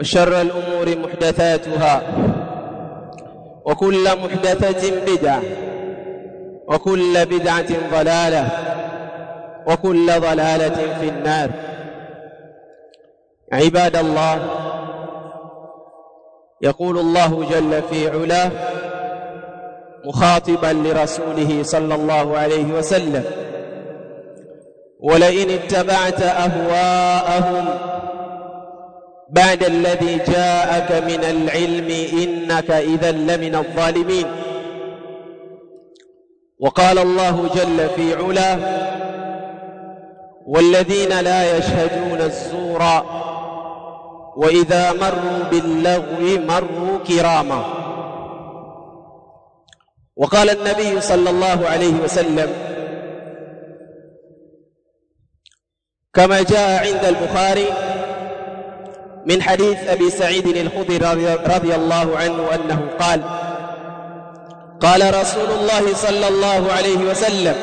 وشر الأمور محدثاتها وكل محدثة بدعة وكل بدعة ضلالة وكل ضلالة في النار. عباد الله يقول الله جل في علاه مخاطبا لرسوله صلى الله عليه وسلم ولئن اتبعت أهواءهم بعد الذي جاءك من العلم إنك اذا لمن الظالمين. وقال الله جل في علاه والذين لا يشهدون الزور وإذا مروا باللغو مروا كراما. وقال النبي صلى الله عليه وسلم كما جاء عند البخاري من حديث أبي سعيد الخدري رضي الله عنه أنه قال قال رسول الله صلى الله عليه وسلم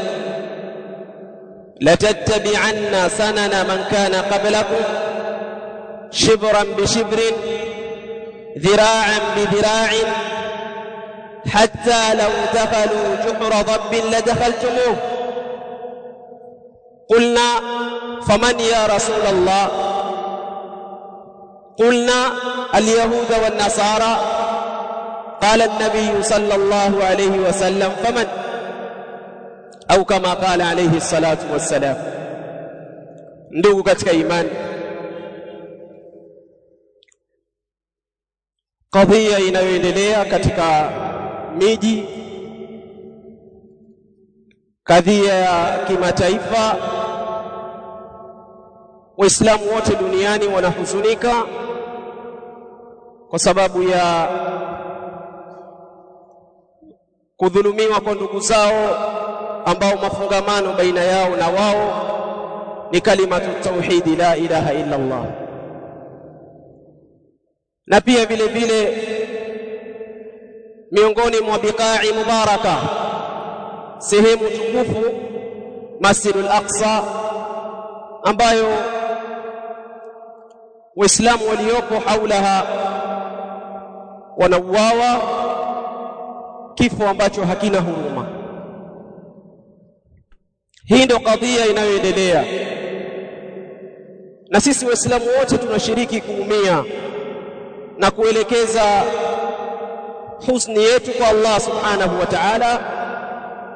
لتتبعن سنن من كان قبلكم شبرا بشبر ذراعا بذراع حتى لو دخلوا جحر ضب لدخلتموه. قلنا فمن يا رسول الله؟ قلنا اليهود والنصارى قال النبي صلى الله عليه وسلم فمن؟ أو كما قال عليه الصلاة والسلام. ندوق كتابه إيمان. قضية inayoendelea katika miji kadhia ya kimataifa waislamu wote duniani wanahuzunika kwa sababu ya kudhulumiwa kwa ndugu zao ambao mafungamano baina yao na wao ni kalimatu tauhidi la ilaha illa Allah na pia vile vile miongoni mwa biqa'i mubaraka sehemu tukufu Masjidul Aqsa ambayo waislamu waliopo haulaha wanauawa kifo ambacho hakina huruma. Hii ndio kadhia inayoendelea. Na sisi waislamu wote tunashiriki kuumia na kuelekeza husni yetu kwa Allah subhanahu wa ta'ala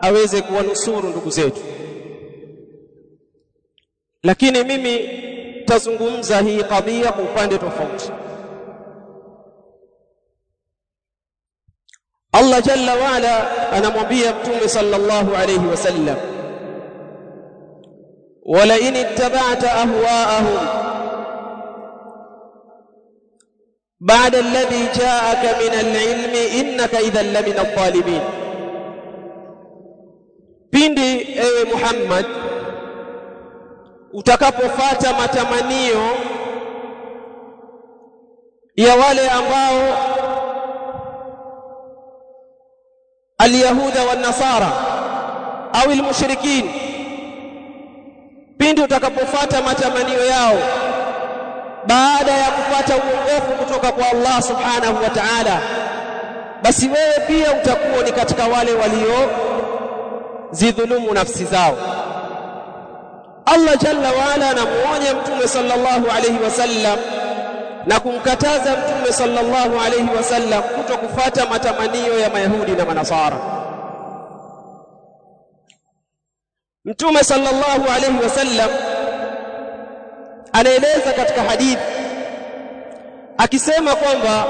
aweze kuwanusuru ndugu zetu. Lakini mimi tazungumza hii kadhia kwa upande tofauti Allah jalla waala anamwambia mtume sallallahu alayhi wasallam ولئن اتبعت اهواءهم بعد الذي جاءك من العلم انك اذا لمن الظالمين pindi ewe Muhammad utakapofata matamanio ya wale ambao alyahuda او au almushrikin. Pindi utakapofuata matamanio yao baada ya kupata uongofu kutoka kwa Allah subhanahu wa ta'ala basi wewe pia utakuwa ni katika wale walio zidhulumu nafsi zao. Allah jalla wa ala anamuonya mtume sallallahu alayhi wasallam na kumkataza mtume sallallahu alayhi wasallam kuto kufata matamanio ya mayahudi na manasara. Mtume sallallahu alayhi wasallam anaeleza katika hadithi akisema kwamba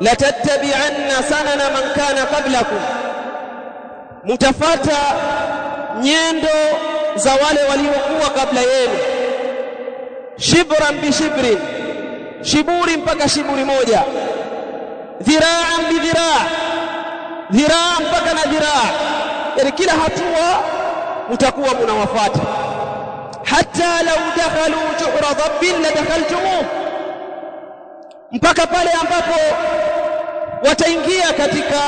la tattabi'anna sanana man kana qablakum. Mutafata nyendo za wale waliokuwa kabla yenu. Shibran bi shibrin shiburi mpaka shiburi moja. Dhira'an bi dhira' dhiraa mpaka na dhiraa. Yani kila hatua mtakuwa mnawafuata hata lau dakhalu juhra dhabbin la dakhaltumuh mpaka pale ambapo wataingia katika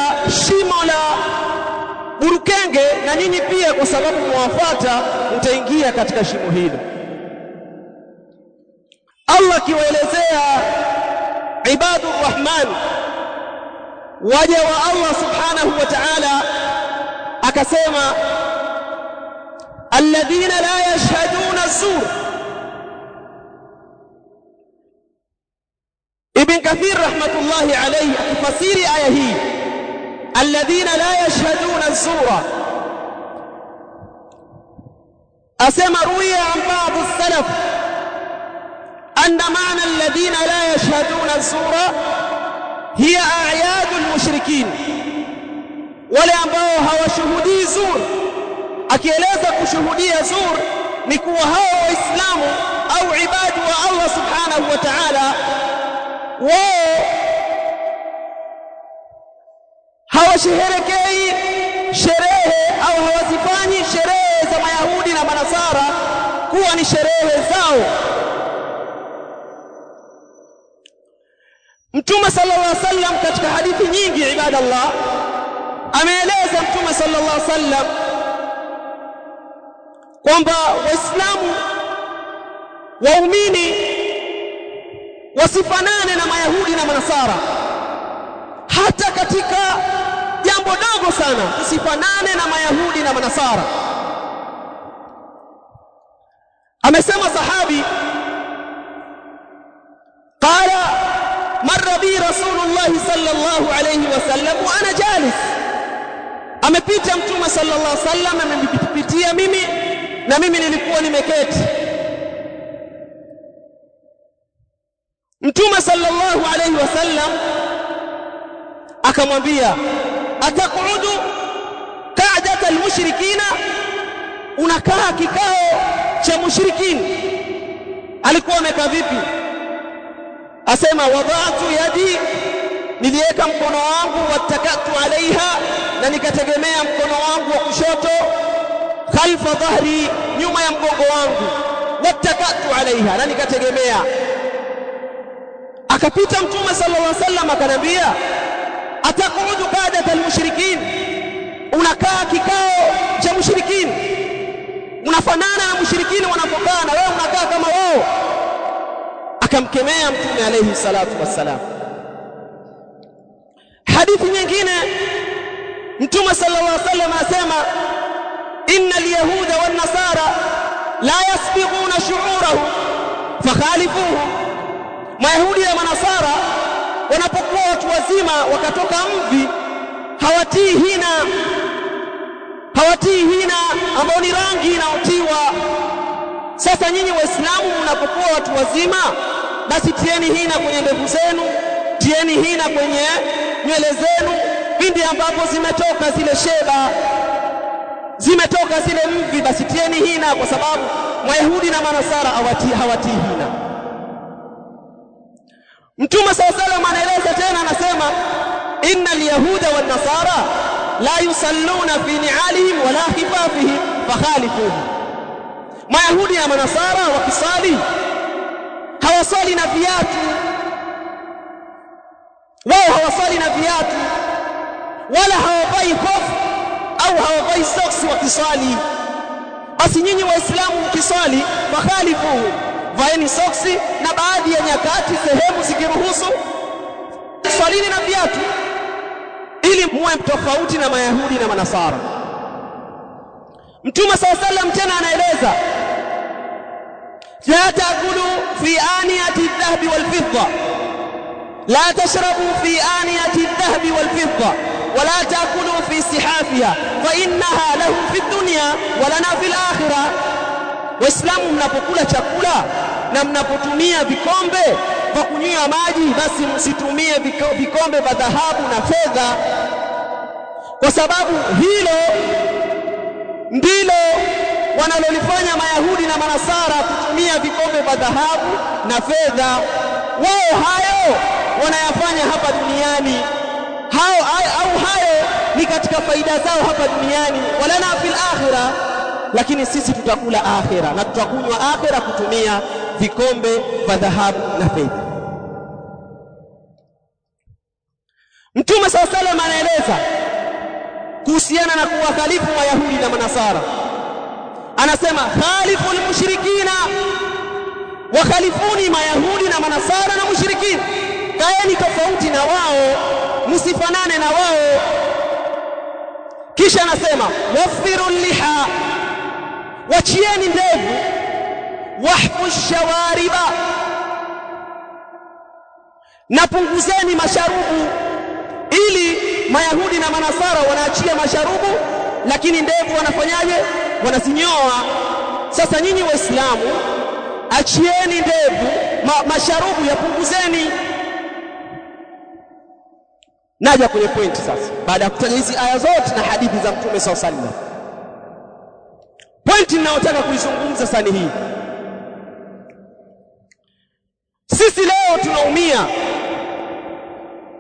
shimo la burukenge na nyinyi pia kwa sababu mwafuata mtaingia katika shimo hilo Allah akiwaelezea ibadu rahman waja wa Allah subhanahu wa ta'ala akasema alladhina la yashhaduna az-zur. Ibn Kathir rahmatullahi alayhi akifasiri aya hii alladhina la yashhaduna az-zura asema ruya an ba'd as-salaf anna ma'na alladhina la yashhaduna az-zura hiya a'yad al-mushrikin wale ambao hawashuhudii zur akieleza kushuhudia zur ni kuwa hao waislamu au ibadu wa Allah subhanahu wa ta'ala wao hawasherehekei sherehe au hawazifanyi sherehe za Mayahudi na Manasara kuwa ni sherehe zao. Mtume sallallahu alaihi wasallam katika hadithi nyingi ibada ibadallah ameeleza Mtume sallallahu alaihi wasallam kwamba Waislamu waumini wasifanane na Mayahudi na Manasara. Hata katika jambo dogo sana usifanane na Mayahudi na Manasara. Amesema sahabi qala marra bi rasulullah sallallahu alayhi wasallam wa ana jalis. Amepita mtume sallallahu alayhi wasallam amenipitia mimi na mimi nilikuwa nimeketi. Mtume sallallahu alayhi wasallam akamwambia ataqudu qa'data almushrikina? Unakaa kikao cha mushrikini. Alikuwa amekaa vipi asema wadhatu yadi niliweka mkono wangu watakatu alaiha na nikategemea mkono wangu wa kushoto khalfa dhahri nyuma ya mgongo wangu watakatu alaiha na nikategemea. Akapita mtume sallallahu alaihi wasallam akanambia atakuudu qadat almushrikin? Unakaa kikao cha mushrikin. Unafanana na mushrikin wanapokaa na wewe unakaa kama wao akamkemea mtume alayhi salatu wassalam. Hadithi nyingine mtume sallallahu alaihi wasallam asema inna alyahuda wan nasara la yasbiquna shu'urahum fakhalifuhum Mayahudi na Manasara wanapokuwa watu wazima wakatoka mvi hawatii hina hawatii hina ambao ni rangi inaotiwa sasa nyinyi waislamu mnapokuwa watu wazima basi tieni hina kwenye ndevu zenu tieni hina kwenye nywele zenu. Pindi ambapo zimetoka zile sheba zimetoka zile mvi basi tieni hina kwa sababu Wayahudi na Manasara hawatii hawati hina. Mtume SAW anaeleza tena anasema inna alyahuda wan nasara la yusalluna fi ni'alihim wala khifafihim fakhalifuhum Mayahudi na Manasara wakisali hawasali na viatu. Wao hawaswali na viatu. Wala hawavai hofu au hawavai soksi wakiswali. Basi nyinyi waislamu mkiswali fakhalifu vaeni soksi na baadhi ya nyakati sehemu zikiruhusu swalini na viatu ili muwe tofauti na mayahudi na manasara. Mtume saa wasallam tena anaeleza la taakulu fi aniyati aldhahabi walfidda la tashrabu fi aniyati aldhahabi walfidda ولا تاكلوا في سحافها فانها لهم في الدنيا ولنا في الاخره waislamu mnapokula chakula na mnapotumia vikombe kwa kunywia maji basi msitumie vikombe vya dhahabu na fedha kwa sababu hilo ndilo wanalolifanya mayahudi na manasara kutumia vikombe vya dhahabu na fedha. Wao hayo wanayafanya hapa duniani. Hao au hayo ni katika faida zao hapa duniani. Walana fil akhira, lakini sisi tutakula akhira na tutakunywa akhira kutumia vikombe vya dhahabu na fedha. Mtume sallallahu alaihi wasallam anaeleza kuhusiana na kuwakhalifu Mayahudi na Manasara anasema khalifu almushrikina wakhalifuni Mayahudi na Manasara na mushrikina. Kaeni tofauti na wao msifanane na wao. Kisha anasema wafiru liha wachieni ndevu wahfu shawariba napunguzeni masharubu ili mayahudi na manasara wanaachia masharubu lakini ndevu wanafanyaje wanazinyoa sasa nyinyi waislamu achieni ndevu ma, masharubu yapunguzeni. Naja kwenye pointi sasa. Baada ya kutaja hizi aya zote na hadithi za mtume SAW sallam pointi ninayotaka kuizungumza sani hii. Sisi leo tunaumia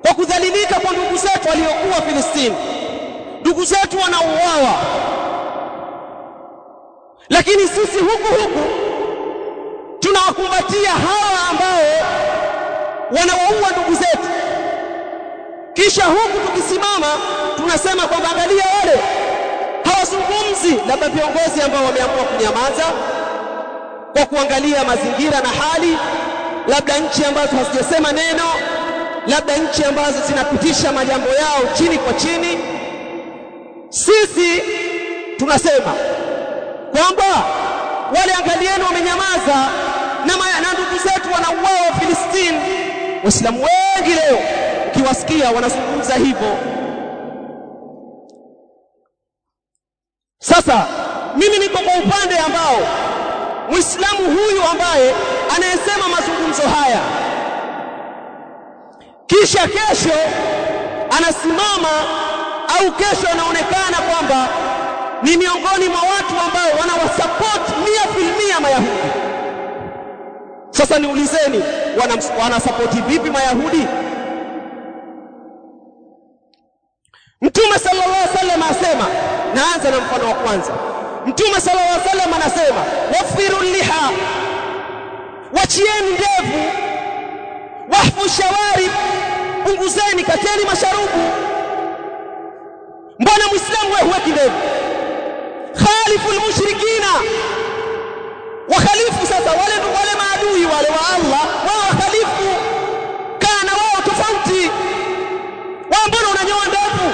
kwa kudhalilika kwa ndugu zetu waliokuwa Filistini ndugu zetu wanauawa lakini sisi huku huku tunawakumbatia hawa ambao wanawaua ndugu zetu. Kisha huku tukisimama tunasema kwamba angalia wale hawazungumzi labda viongozi ambao wameamua kunyamaza kwa kuangalia mazingira na hali labda nchi ambazo hazijasema neno labda nchi ambazo zinapitisha majambo yao chini kwa chini. Sisi tunasema kwamba wale angalieni wamenyamaza na, na ndugu zetu wanauawa Filistini waislamu wengi leo ukiwasikia wanazungumza hivyo. Sasa mimi niko kwa upande ambao muislamu huyu ambaye anayesema mazungumzo haya kisha kesho anasimama au kesho anaonekana kwamba ni miongoni mwa watu ambao wanawasupport mia filmia mayahudi sasa niulizeni wanasapoti vipi mayahudi Mtume sallallahu alaihi wasallam asema, naanza na mfano wa kwanza. Mtume sallallahu alaihi wasallam anasema, wafiru liha, wachieni ndevu, wahfu shawarib, punguzeni, kateni masharubu. Mbona muislamu wewe huweki ndevu? Khalifu almushrikina, wakhalifu sasa wale wale maadui wale wa Allah, wao wakhalifu, kana wao tofauti. Wao mbona unanyoa ndevu?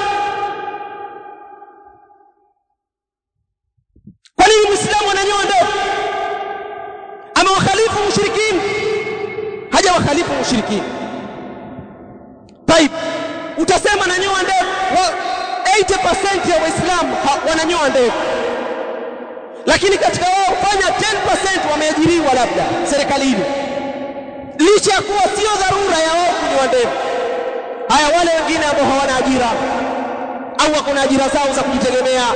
Kwa nini Muislamu ananyoa ndevu? khalifu mushrikini? Haja wakhalifu mushrikina Taib, utasema nanyoa ndevu. 80% ya Waislamu wananyoa ndevu, lakini katika wao fanya 10% wameajiriwa labda serikalini, licha ya kuwa sio dharura ya wao kunyoa ndevu. Haya, wale wengine ambao hawana ajira au wako na ajira zao za kujitegemea,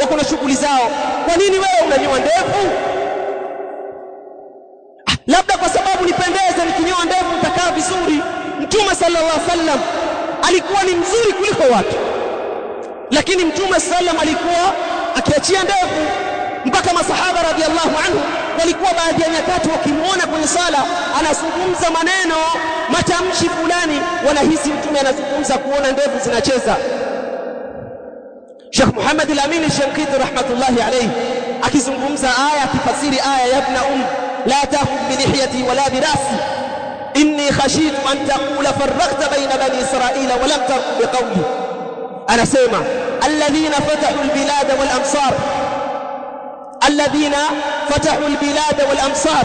wako na shughuli zao, kwa nini wewe unanyoa ndevu? Labda kwa sababu nipendeze, nikinyoa ndevu nitakaa vizuri. Mtume sallallahu alaihi wasallam alikuwa ni mzuri kuliko watu, lakini Mtume sallam alikuwa akiachia ndevu mpaka masahaba radhiallahu anhu walikuwa baadhi ya nyakati wakimwona kwenye sala anazungumza maneno matamshi fulani, wanahisi mtume anazungumza kuona ndevu zinacheza. Sheikh Muhammad al-Amin Shamkiti rahmatullahi alayhi akizungumza aya akifasiri aya ya ibn um la ta'khudh bi lihyati wala bi ra'si inni khashitu an taqula farraqta bayna bani israila wa lam tarqu bi qawli anasema alladhina fatahu al-bilad wal amsar alladhina fatahu al-bilad wal amsar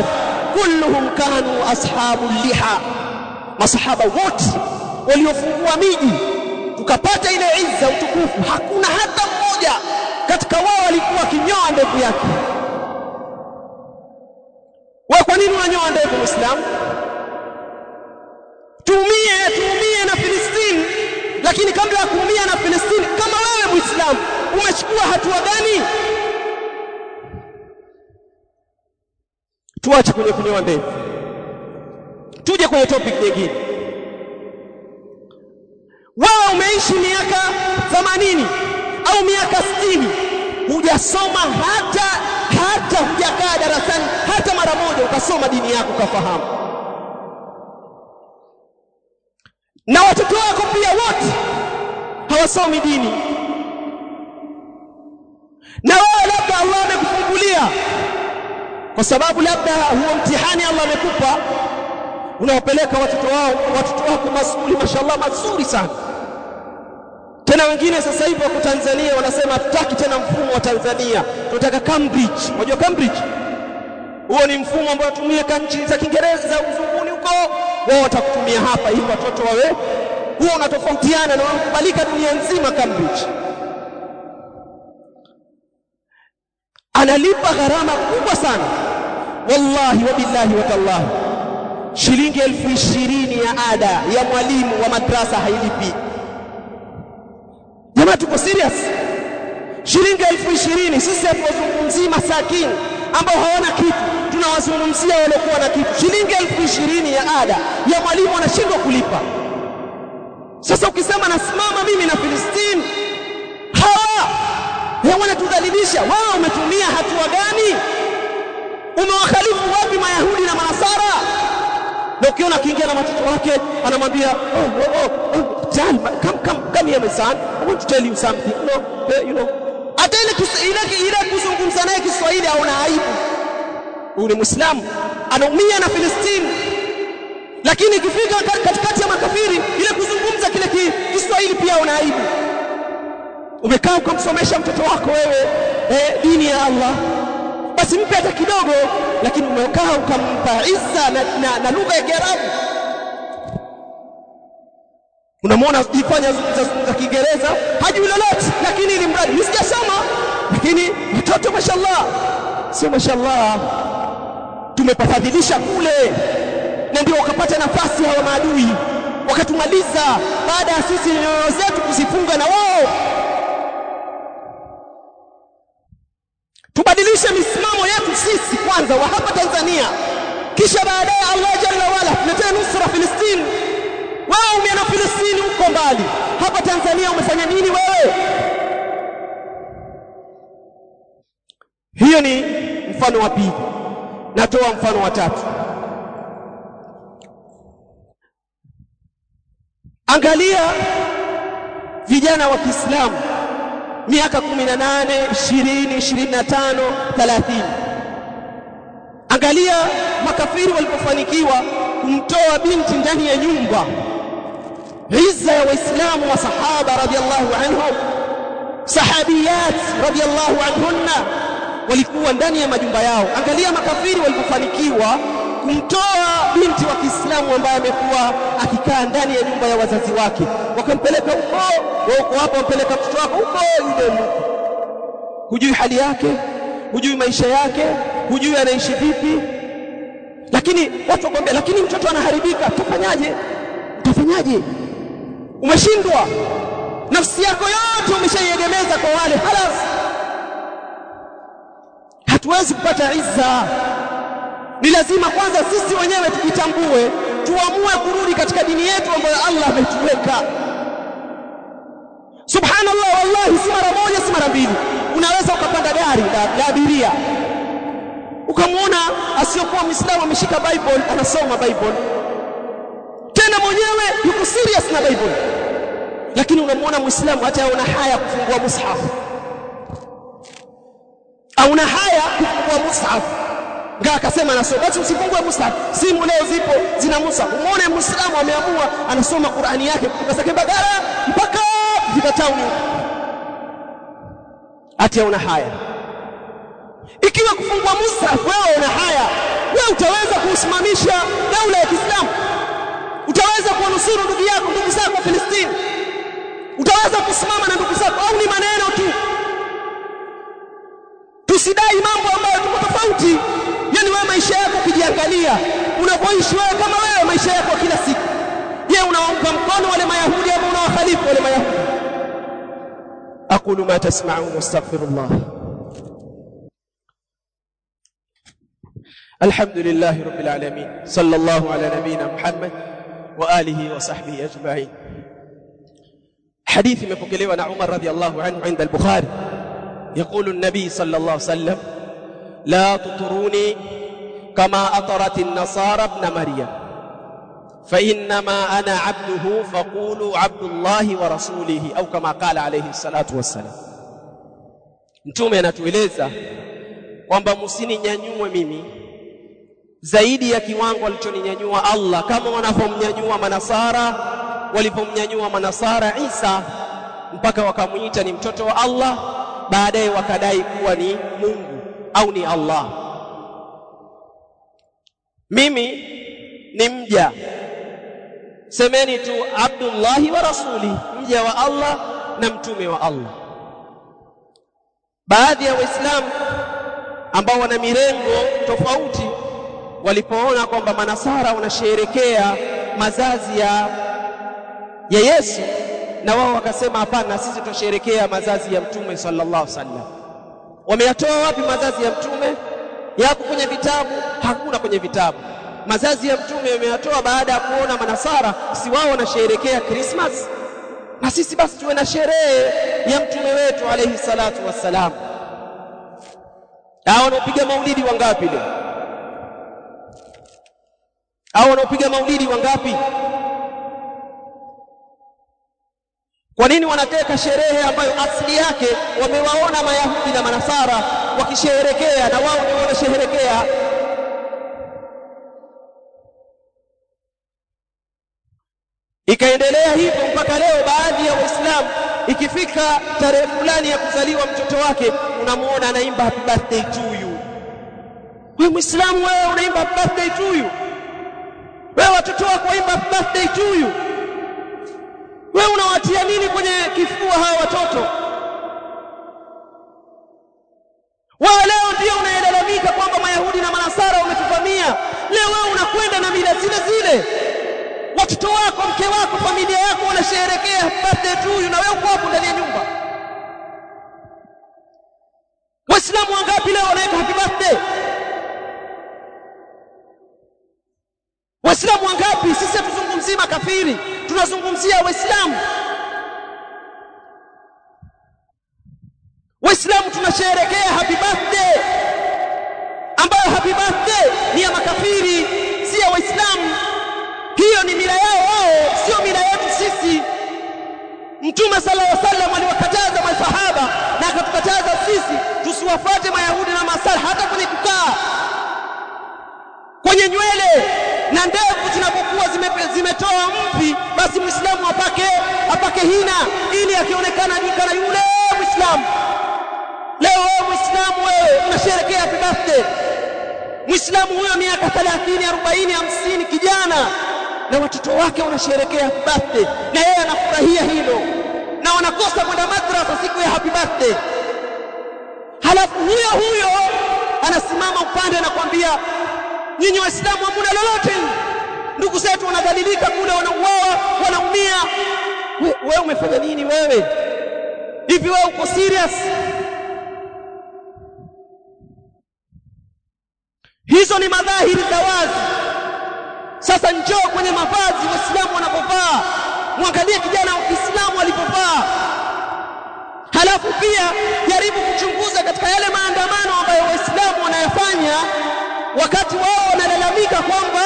kulluhum kanu ashabu liha. Masahaba wote waliofungua miji tukapata ile izza utukufu hakuna hata mmoja katika wao alikuwa kinyoa ndevu yake. Wewe kwa nini unanyoa ndevu muislamu tuumie tuumie na Filistini lakini kabla ya kuumia na Filistini kama wewe muislamu umechukua hatua gani tuache kwenye kunyoa ndevu. Tuje kwenye topic nyingine. Wewe umeishi miaka 80 au miaka 60 hujasoma hata hata hujakaa darasani hata mara moja ukasoma dini yako ukafahamu. Na watoto wako pia wote hawasomi dini. Na wewe labda Allah amekufungulia kwa sababu labda huo mtihani Allah amekupa unawapeleka watoto wao watoto wako masuli mashallah mazuri sana. Tena wengine sasa hivi wako Tanzania wanasema hatutaki tena mfumo wa Tanzania. Tunataka Cambridge. Unajua Cambridge? Huo ni mfumo ambao unatumia nchi za Kiingereza za uzunguni huko. Wao watakutumia hapa ili watoto wawe huo unatofautiana na unakubalika dunia nzima Cambridge analipa gharama kubwa sana. Wallahi wa billahi wa tallahi. Shilingi elfu ishirini ya ada ya mwalimu wa madrasa hailipi. Jamaa tuko serious? Shilingi elfu ishirini sisi hatuwazungumzii masakini ambao hawana kitu. Tunawazungumzia waliokuwa na kitu. Shilingi elfu ishirini ya ada ya mwalimu anashindwa kulipa. Sasa ukisema nasimama mimi na Filistini wanatudhalilisha. Wewe umetumia hatua gani? Umewakhalifu wapi mayahudi na manasara? Na ukiona akiingia na watoto wake anamwambia oh, oh, oh, oh, John, come, come, come here my son. I want to tell you something know, uh, you know. hata ile ile ile kuzungumza naye Kiswahili hauna aibu. Ule Muislamu anaumia na Filistini lakini ikifika katikati ya makafiri ile kuzungumza kile Kiswahili pia una aibu umekaa ukamsomesha mtoto wako wewe eh, dini ya Allah. Basi mpe hata kidogo lakini umekaa ukampa izza na, na, na lugha ya Kiarabu. Unamwona jifanya za Kiingereza hajui lolote lakini ili mradi. Nisijasoma lakini mtoto mashallah. Sio mashallah. Tumepafadhilisha kule na ndio wakapata nafasi hawa maadui. Wakatumaliza baada ya sisi nyoyo zetu kuzifunga na wao tubadilishe misimamo yetu sisi kwanza wa hapa Tanzania. Kisha baadaye Allah jalla wala tuletee nusra Filistini wewe umeona Filistini huko mbali. Hapa Tanzania umefanya nini wewe? Hiyo ni mfano wa pili. Natoa mfano wa tatu. Angalia vijana wa Kiislamu miaka 18 20 25 30 angalia makafiri walipofanikiwa kumtoa binti ndani ya nyumba. Izza ya waislamu wa sahaba radhiallahu anhum sahabiyat radhiallahu anhunna walikuwa ndani ya majumba yao. Angalia makafiri walipofanikiwa kumtoa binti wa Kiislamu ambaye amekuwa akikaa ndani ya nyumba ya wazazi wake. Wakampeleka huko hapo wampeleka mtoto wako huko yule hujui hali yake hujui maisha yake hujui anaishi vipi. Lakini watu wakwambia lakini mtoto anaharibika utafanyaje utafanyaje umeshindwa. Nafsi yako yote umeshaiegemeza kwa wale halas hatuwezi kupata izza ni lazima kwanza sisi wenyewe tujitambue tuamue kurudi katika dini yetu ambayo Allah ametuweka. Subhanallah wallahi si mara moja si mara mbili. Unaweza ukapanda gari la, abiria. Ukamwona asiyokuwa Muislamu ameshika Bible anasoma Bible. Tena mwenyewe yuko serious na Bible. Lakini unamwona muislamu hata una haya kufungua mushaf. Au haya kufungua mushaf ngaa akasema anasoma. Basi usifungue mushaf simu leo zipo zina musa. Umuone muislamu ameamua anasoma Qur'ani yake kutoka zake Bagara mpaka kufika town. Ati una haya. Ikiwa kufungua mushaf wewe una haya. Wewe utaweza kuusimamisha daula ya Kiislamu? Utaweza kuwanusuru ndugu yako ndugu zako Palestina utaweza kusimama na ndugu zako? Au ni maneno tu tusidai mambo ambayo tuko tofauti yani wewe maisha yako ukijiangalia unapoishi wewe kama wewe maisha yako kila siku je unawaunga mkono wale mayahudi au unawakhalifu wale mayahudi aqulu ma tasma'un wastaghfirullah الحمد لله رب العالمين صلى الله على نبينا محمد وآله وصحبه أجمعين حديث مبكلي عن عمر رضي الله عنه عند البخاري يقول النبي صلى الله عليه وسلم لا تطروني كما أطرت النصارى ابن مريم فإنما أنا عبده فقولوا عبد الله ورسوله أو كما قال عليه الصلاة والسلام mtume anatueleza kwamba msininyanyue mimi zaidi ya kiwango alichoninyanyua Allah kama wanavyomnyanyua manasara walipomnyanyua manasara Isa mpaka wakamuita ni mtoto wa Allah baadaye wakadai kuwa ni Mungu au ni Allah. Mimi ni mja. Semeni tu Abdullahi wa rasuli mja wa Allah na mtume wa Allah. Baadhi ya waislamu ambao wana mirengo tofauti walipoona kwamba manasara wanasherekea mazazi ya ya Yesu na wao wakasema hapana sisi tutasherekea mazazi ya mtume sallallahu alaihi wasallam. Wameyatoa wapi mazazi ya mtume? Yako kwenye vitabu? Hakuna kwenye vitabu. Mazazi ya mtume wameyatoa baada ya kuona manasara si wao wanasherekea Christmas? Na sisi basi tuwe na sherehe ya mtume wetu alaihi salatu wassalam. Hao wanaopiga maulidi wangapi leo? Hao wanaopiga maulidi wangapi kwa nini wanateka sherehe ambayo asili yake wamewaona mayahudi na manasara wakisherekea na wao ndio wanasherekea? ikaendelea hivyo mpaka leo baadhi ya waislamu ikifika tarehe fulani ya kuzaliwa mtoto wake unamuona anaimba happy birthday to you. Wewe muislamu wewe unaimba happy birthday to you. Wewe watoto wako waimba happy birthday to you wewe unawatia nini kwenye kifua hawa watoto? Wewe leo ndio unaelalamika kwamba mayahudi na manasara wametuvamia. Leo wewe unakwenda na mila zile zile. Watoto wako mke wako familia yako wanasherehekea birthday tu na wewe uko hapo ndani ya nyumba. Waislamu wangapi leo wanaweka happy birthday? Waislamu wangapi? Sisi tuzungumzie makafiri tunazungumzia waislamu. Waislamu tunasherehekea happy birthday ambayo happy birthday ni ya makafiri si ya waislamu. Hiyo ni mila yao wao sio mila yetu sisi. Mtume sallallahu alaihi wasallam aliwakataza masahaba na akatukataza sisi tusiwafuate mayahudi na masala hata kwenye kukaa kwenye nywele na ndevu zinapokuwa zime, zimetoa mvi basi muislamu apake apake hina ili akionekana kana yule muislamu. Leo wewe muislamu wewe unasherekea happy birthday. Muislamu huyo miaka 30 40 50 kijana. Na watoto wake wanasherehekea happy birthday. Na yeye anafurahia hilo. Na wanakosa kwenda madrasa siku ya happy birthday. Halafu huyo huyo anasimama upande na kwambia nyinyi waislamu hamuna lolote. Ndugu zetu wanadhalilika kule wanauawa wanaumia. Wewe we umefanya nini wewe? Hivi wewe uko serious? Hizo ni madhahiri za wazi. Sasa njoo kwenye mavazi waislamu wanapovaa. Mwangalie kijana wa Kiislamu alipovaa. Halafu pia jaribu kuchunguza katika yale maandamano ambayo waislamu wanayafanya wakati wao wanalalamika kwamba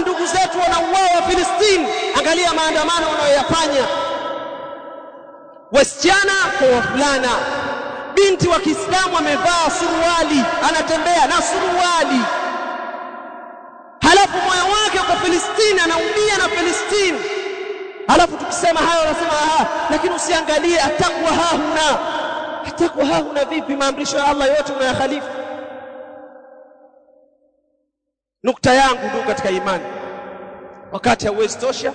ndugu zetu wanauawa Filistini angalia maandamano wanayoyafanya. Wasichana kwa wavulana. Binti wa Kiislamu amevaa suruali anatembea na suruali. Halafu moyo wake kwa Filistini anaumia na Filistini halafu tukisema hayo wanasema ah lakini usiangalie atakwa hahuna. Atakwa hahuna vipi? Maamrisho ya Allah yote unayakhalifu nukta yangu ndugu katika imani. Wakati hauwezi tosha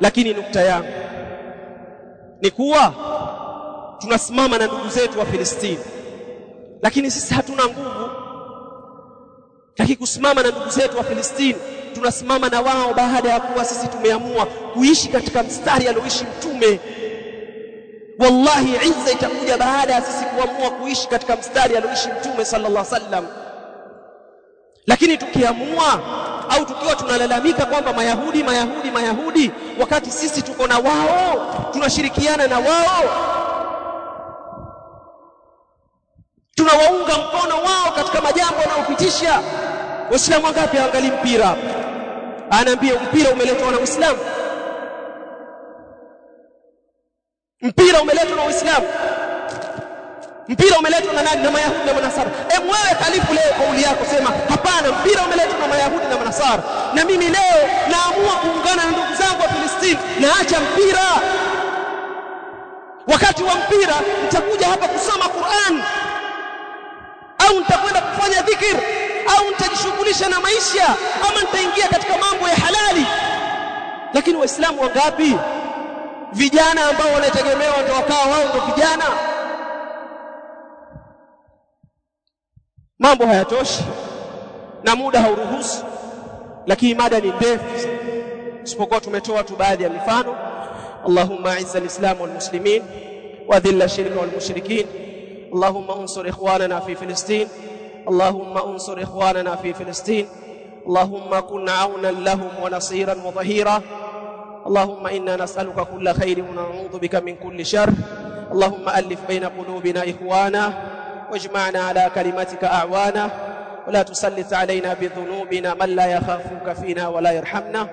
lakini nukta yangu. Ni kuwa tunasimama na ndugu zetu wa Filistini. Lakini sisi hatuna nguvu. Lakini kusimama na ndugu zetu wa Filistini tunasimama na wao baada ya kuwa sisi tumeamua kuishi katika mstari alioishi mtume. Wallahi izza itakuja baada ya sisi kuamua kuishi katika mstari alioishi mtume sallallahu alaihi wasallam lakini tukiamua au tukiwa tunalalamika kwamba mayahudi mayahudi mayahudi wakati sisi tuko na wao tunashirikiana na wao tunawaunga mkono wao katika majambo wanayopitisha waislamu wangapi angalii mpira? Anaambia mpira umeletwa na uislamu. Mpira umeletwa na uislamu mpira umeletwa na nani? Na mayahudi na manasara. E wewe khalifu leo kauli yako sema hapana mpira umeletwa na mayahudi na manasara. Na mimi leo naamua kuungana na ndugu zangu wa Filistini naacha mpira. Wakati wa mpira nitakuja hapa kusoma Qur'an. Au nitakwenda kufanya dhikir, au nitajishughulisha na maisha ama nitaingia katika mambo ya halali. Lakini waislamu wangapi? Vijana ambao wanategemewa ndio wakao wao ndio vijana mambo hayatoshi na muda hauruhusu lakini mada ni ndefu isipokuwa tumetoa tu baadhi ya mifano اللهم اعز الاسلام والمسلمين واذل الشرك والمشركين اللهم انصر اخواننا في فلسطين اللهم انصر اخواننا في فلسطين اللهم كن عونا لهم ونصيرا وظهيرا اللهم انا نسالك كل خير ونعوذ بك من كل شر اللهم الف بين قلوبنا اخوانا واجمعنا على كلمتك أعوانا. ولا تسلط علينا بذنوبنا من لا يخافك فينا ولا يرحمنا.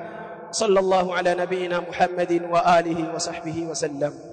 صلى الله على نبينا محمد وآله وصحبه وسلم.